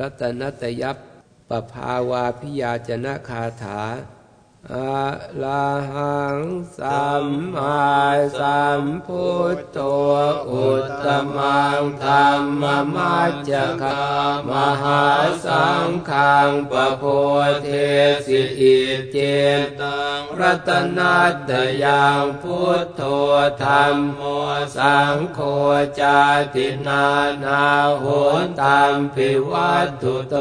รัตนตยับปภาวาพิยาจนะคาถา อะลาหังสัมมาสัมพุทโธอุตตมังธรรมมัจจคามหาสังขังปโพเทสิอิเจตังรัตนัตยังพุทโธธรรมโมสังโฆจาตินานาโหตัมปิวัตถุโต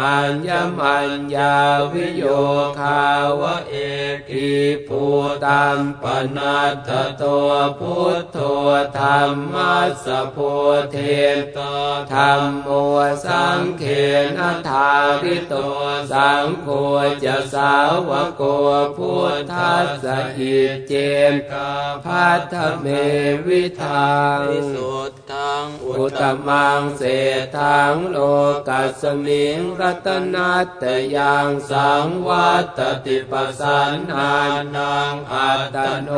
อัญญมัญญาวิโยคาวะเอกิภูตัมปนัตโตพุทโธธรรมัสโพเทตธรรมโมสังเขนทาริโตสังโฆจะสาวโกพุทธัสสะอิเจนกาพัทเมวิทางสุดทั งอุตมังเศรษทังโลกัสมิงรัตนัตยังสังวัตติปสันนานังอัตโน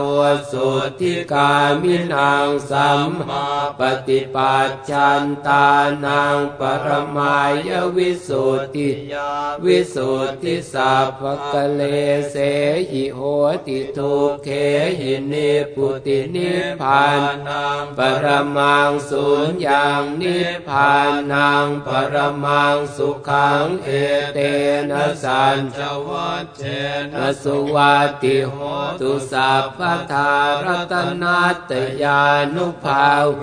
สุธิกามินังสัมมาปฏิปัจจันตานังปรมายวิสุทธิวิสุทธิสัพพะเลเสหิโหติทุเคหินิปุตินิพานังปรมังสุญญางนิพานังปรมังสุขังเอเตนะสัญจวัชเชนะสุวัติโหตุสัพพทารัตนาตยานุภาเว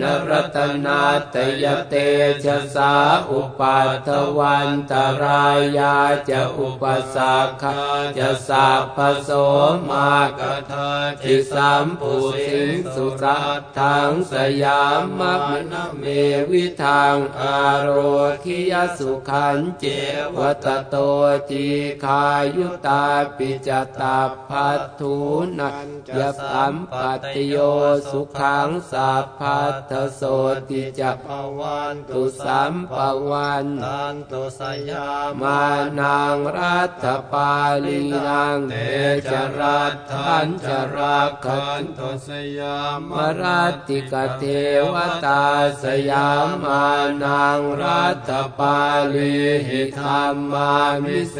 นรัตนาตยเตชะสาอุปัตวันตรายาจะอุปสักขจะสัพพโสมากทาทิสัมปุสิงสุสัตถังสยามมัคณเมวิทางอารโรคิยสุขันเจวัตโตจีคายุตาปิจตาพัทถุนัยสัมปัตโยสุขังสัพพัทโสติจัปวันตุสัมปวันตันตุสยามานังรัตปาลีนังเตจรัตทันจรักขันตุสยามรัติกเทวตตาสยามานังรัตปาลีหิธรรมามิเส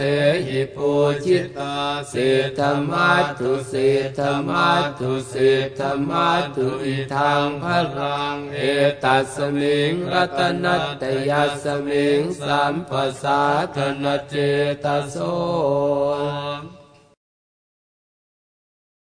หิปูชิตาเสธมัตตุเสธมัตตุเสธมัตตุอิทังพลังเอตัสมิงรัตนัตยัสมิงสัมปสาธนเจตโส